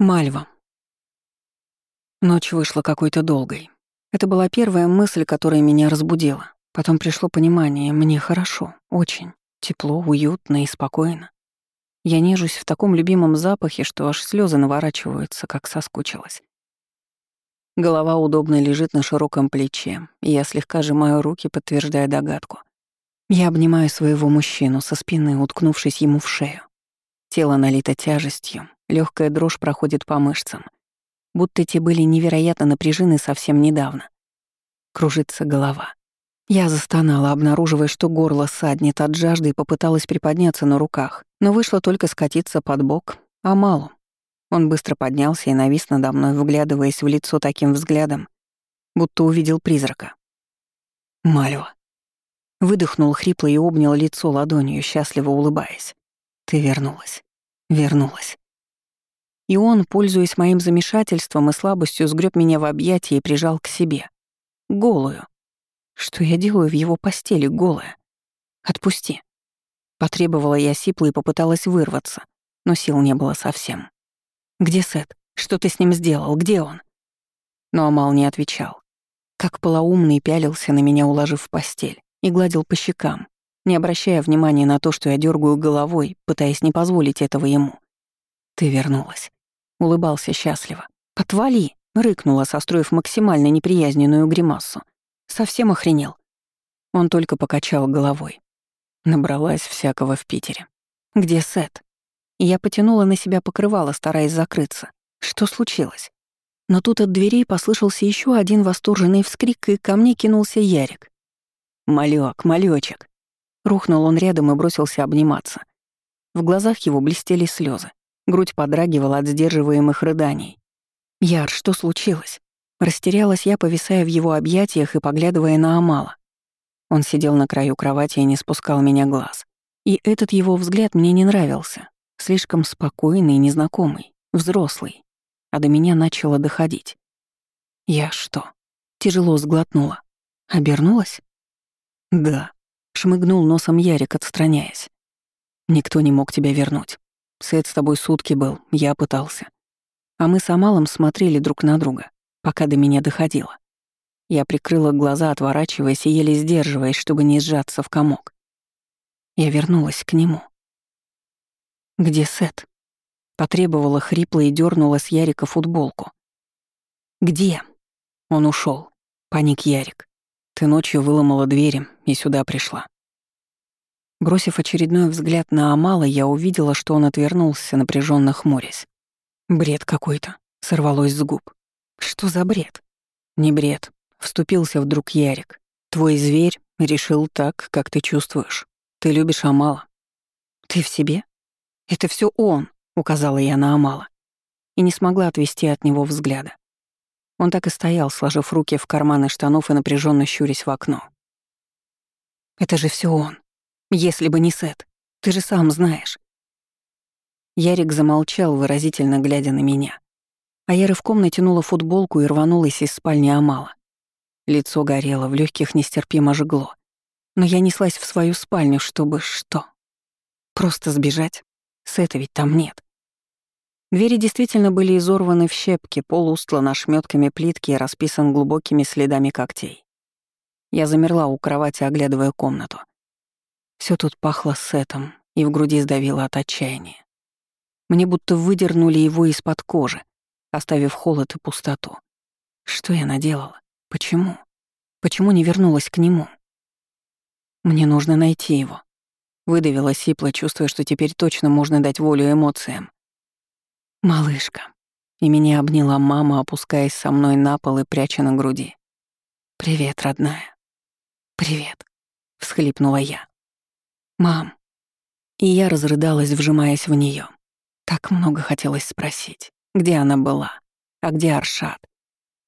Мальва. Ночь вышла какой-то долгой. Это была первая мысль, которая меня разбудила. Потом пришло понимание, мне хорошо, очень. Тепло, уютно и спокойно. Я нежусь в таком любимом запахе, что аж слезы наворачиваются, как соскучилась. Голова удобно лежит на широком плече, и я слегка сжимаю руки, подтверждая догадку. Я обнимаю своего мужчину со спины, уткнувшись ему в шею. Тело налито тяжестью, легкая дрожь проходит по мышцам. Будто те были невероятно напряжены совсем недавно. Кружится голова. Я застонала, обнаруживая, что горло саднет от жажды и попыталась приподняться на руках, но вышло только скатиться под бок, а мало. Он быстро поднялся и навис надо мной, выглядываясь в лицо таким взглядом, будто увидел призрака. Мальва. Выдохнул хрипло и обнял лицо ладонью, счастливо улыбаясь. Ты вернулась. Вернулась. И он, пользуясь моим замешательством и слабостью, сгреб меня в объятия и прижал к себе. Голую. Что я делаю в его постели, голая? Отпусти. Потребовала я сипло и попыталась вырваться, но сил не было совсем. «Где Сет? Что ты с ним сделал? Где он?» Но Амал не отвечал. Как полоумный пялился на меня, уложив в постель, и гладил по щекам, не обращая внимания на то, что я дергаю головой, пытаясь не позволить этого ему. «Ты вернулась». Улыбался счастливо. «Отвали!» — рыкнула, состроив максимально неприязненную гримасу. «Совсем охренел». Он только покачал головой. Набралась всякого в Питере. «Где Сет?» Я потянула на себя покрывало, стараясь закрыться. Что случилось? Но тут от дверей послышался еще один восторженный вскрик, и ко мне кинулся Ярик. «Малёк, малёчек!» Рухнул он рядом и бросился обниматься. В глазах его блестели слезы. Грудь подрагивала от сдерживаемых рыданий. «Яр, что случилось?» Растерялась я, повисая в его объятиях и поглядывая на Амала. Он сидел на краю кровати и не спускал меня глаз. И этот его взгляд мне не нравился. Слишком спокойный незнакомый, взрослый. А до меня начало доходить. Я что? Тяжело сглотнула. Обернулась? Да. Шмыгнул носом Ярик, отстраняясь. Никто не мог тебя вернуть. Сет с тобой сутки был, я пытался. А мы с Амалом смотрели друг на друга, пока до меня доходило. Я прикрыла глаза, отворачиваясь и еле сдерживаясь, чтобы не сжаться в комок. Я вернулась к нему. «Где Сет?» Потребовала хрипло и дернула с Ярика футболку. «Где?» Он ушел. Паник Ярик. Ты ночью выломала двери и сюда пришла. Бросив очередной взгляд на Амала, я увидела, что он отвернулся, напряженно хмурясь. Бред какой-то, сорвалось с губ. Что за бред? Не бред, вступился вдруг Ярик. Твой зверь решил так, как ты чувствуешь. Ты любишь Амала. Ты в себе? Это все он, указала я на Амала. И не смогла отвести от него взгляда. Он так и стоял, сложив руки в карманы штанов и напряженно щурясь в окно. Это же все он. Если бы не Сет, ты же сам знаешь. Ярик замолчал, выразительно глядя на меня. А я рывком натянула футболку и рванулась из спальни Амала. Лицо горело, в легких нестерпимо жгло. Но я неслась в свою спальню, чтобы что? Просто сбежать? Сета ведь там нет. Двери действительно были изорваны в щепки, пол устлан ошметками плитки и расписан глубокими следами когтей. Я замерла у кровати, оглядывая комнату. Все тут пахло сетом, и в груди сдавило от отчаяния. Мне будто выдернули его из-под кожи, оставив холод и пустоту. Что я наделала? Почему? Почему не вернулась к нему? Мне нужно найти его. Выдавила сипло, чувствуя, что теперь точно можно дать волю эмоциям. «Малышка». И меня обняла мама, опускаясь со мной на пол и пряча на груди. «Привет, родная». «Привет», — всхлипнула я. «Мам». И я разрыдалась, вжимаясь в нее. Так много хотелось спросить, где она была, а где Аршат.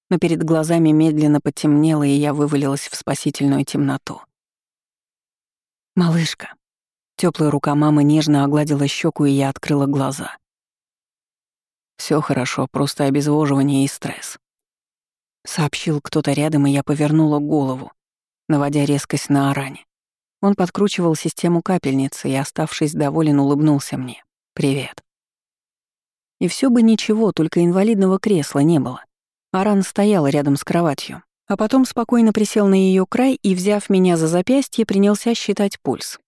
Но перед глазами медленно потемнело, и я вывалилась в спасительную темноту. «Малышка». Теплая рука мамы нежно огладила щеку, и я открыла глаза. Все хорошо, просто обезвоживание и стресс. Сообщил кто-то рядом, и я повернула голову, наводя резкость на Аране. Он подкручивал систему капельницы и, оставшись доволен, улыбнулся мне. «Привет». И все бы ничего, только инвалидного кресла не было. Аран стоял рядом с кроватью, а потом спокойно присел на ее край и, взяв меня за запястье, принялся считать пульс.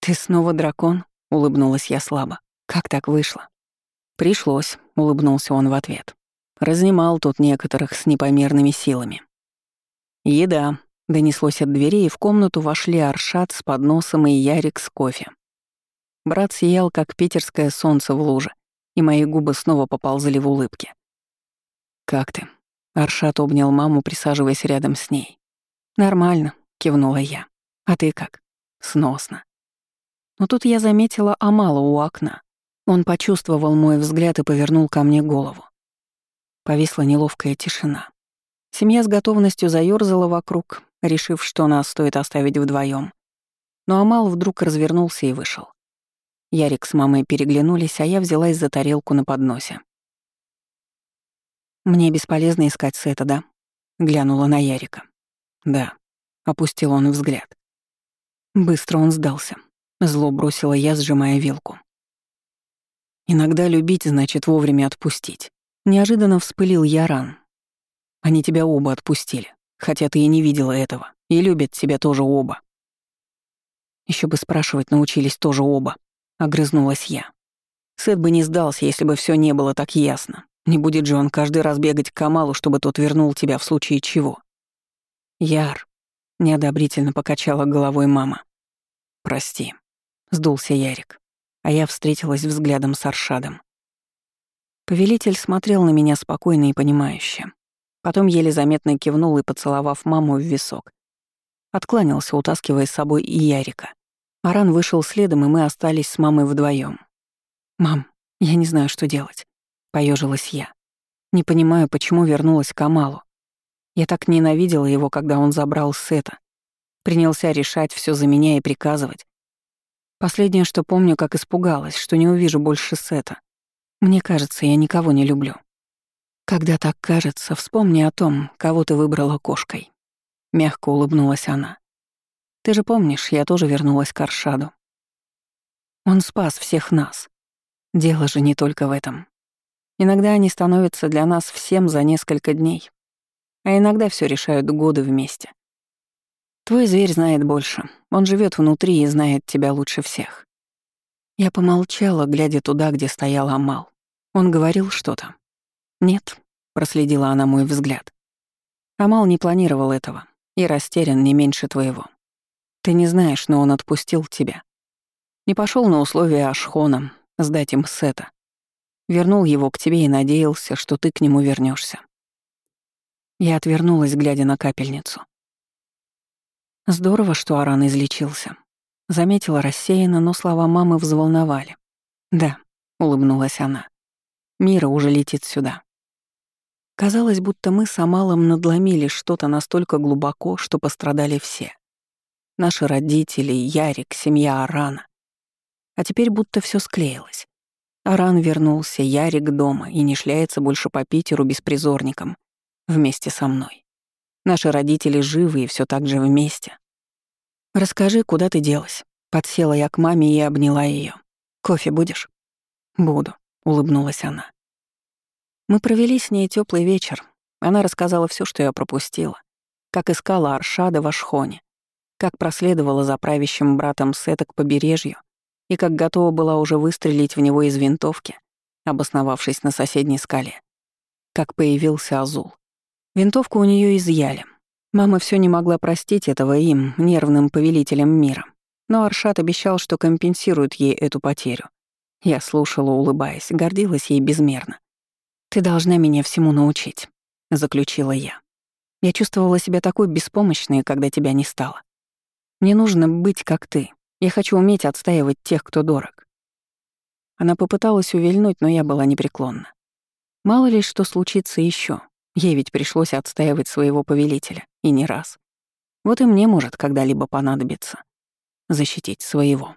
«Ты снова дракон?» — улыбнулась я слабо. «Как так вышло?» «Пришлось», — улыбнулся он в ответ. Разнимал тут некоторых с непомерными силами. «Еда», — донеслось от двери, и в комнату вошли Аршат с подносом и Ярик с кофе. Брат сиял, как питерское солнце в луже, и мои губы снова поползли в улыбке. «Как ты?» Аршат обнял маму, присаживаясь рядом с ней. «Нормально», — кивнула я. «А ты как?» «Сносно». Но тут я заметила Амала у окна. Он почувствовал мой взгляд и повернул ко мне голову. Повисла неловкая тишина. Семья с готовностью заёрзала вокруг, решив, что нас стоит оставить вдвоем. Но Амал вдруг развернулся и вышел. Ярик с мамой переглянулись, а я взялась за тарелку на подносе. «Мне бесполезно искать Сета, да?» — глянула на Ярика. «Да», — опустил он взгляд. Быстро он сдался. Зло бросила я, сжимая вилку. «Иногда любить значит вовремя отпустить». Неожиданно вспылил Яран. «Они тебя оба отпустили, хотя ты и не видела этого, и любят тебя тоже оба». Еще бы спрашивать научились тоже оба», — огрызнулась я. Сет бы не сдался, если бы все не было так ясно. Не будет же он каждый раз бегать к Камалу, чтобы тот вернул тебя в случае чего. Яр, неодобрительно покачала головой мама. Прости, сдулся Ярик, а я встретилась взглядом с Аршадом. Повелитель смотрел на меня спокойно и понимающе. Потом еле заметно кивнул и, поцеловав маму в висок, откланялся, утаскивая с собой и Ярика. Аран вышел следом, и мы остались с мамой вдвоем. «Мам, я не знаю, что делать. Поежилась я. Не понимаю, почему вернулась к Амалу. Я так ненавидела его, когда он забрал Сета. Принялся решать все за меня и приказывать. Последнее, что помню, как испугалась, что не увижу больше Сета. Мне кажется, я никого не люблю. Когда так кажется, вспомни о том, кого ты выбрала кошкой. Мягко улыбнулась она. Ты же помнишь, я тоже вернулась к Аршаду. Он спас всех нас. Дело же не только в этом. Иногда они становятся для нас всем за несколько дней, а иногда все решают годы вместе. Твой зверь знает больше, он живет внутри и знает тебя лучше всех. Я помолчала, глядя туда, где стоял Амал. Он говорил что-то. «Нет», — проследила она мой взгляд. Амал не планировал этого и растерян не меньше твоего. Ты не знаешь, но он отпустил тебя. Не пошел на условия Ашхона, сдать им Сета. Вернул его к тебе и надеялся, что ты к нему вернешься. Я отвернулась, глядя на капельницу. Здорово, что Аран излечился. Заметила рассеянно, но слова мамы взволновали. «Да», — улыбнулась она. «Мира уже летит сюда». Казалось, будто мы с Амалом надломили что-то настолько глубоко, что пострадали все. Наши родители, Ярик, семья Арана. А теперь будто все склеилось. Аран вернулся, Ярик дома и не шляется больше по Питеру беспризорником. Вместе со мной. Наши родители живы и все так же вместе. «Расскажи, куда ты делась?» Подсела я к маме и обняла ее. «Кофе будешь?» «Буду», — улыбнулась она. Мы провели с ней теплый вечер. Она рассказала все, что я пропустила. Как искала Аршада в Ашхоне. Как проследовала за правящим братом Сета к побережью и как готова была уже выстрелить в него из винтовки, обосновавшись на соседней скале. Как появился Азул. Винтовку у нее изъяли. Мама все не могла простить этого им, нервным повелителям мира. Но Аршат обещал, что компенсирует ей эту потерю. Я слушала, улыбаясь, гордилась ей безмерно. «Ты должна меня всему научить», — заключила я. Я чувствовала себя такой беспомощной, когда тебя не стало. Мне нужно быть как ты, я хочу уметь отстаивать тех, кто дорог. Она попыталась увильнуть, но я была непреклонна. Мало ли что случится еще. Ей ведь пришлось отстаивать своего повелителя, и не раз. Вот и мне может когда-либо понадобиться защитить своего.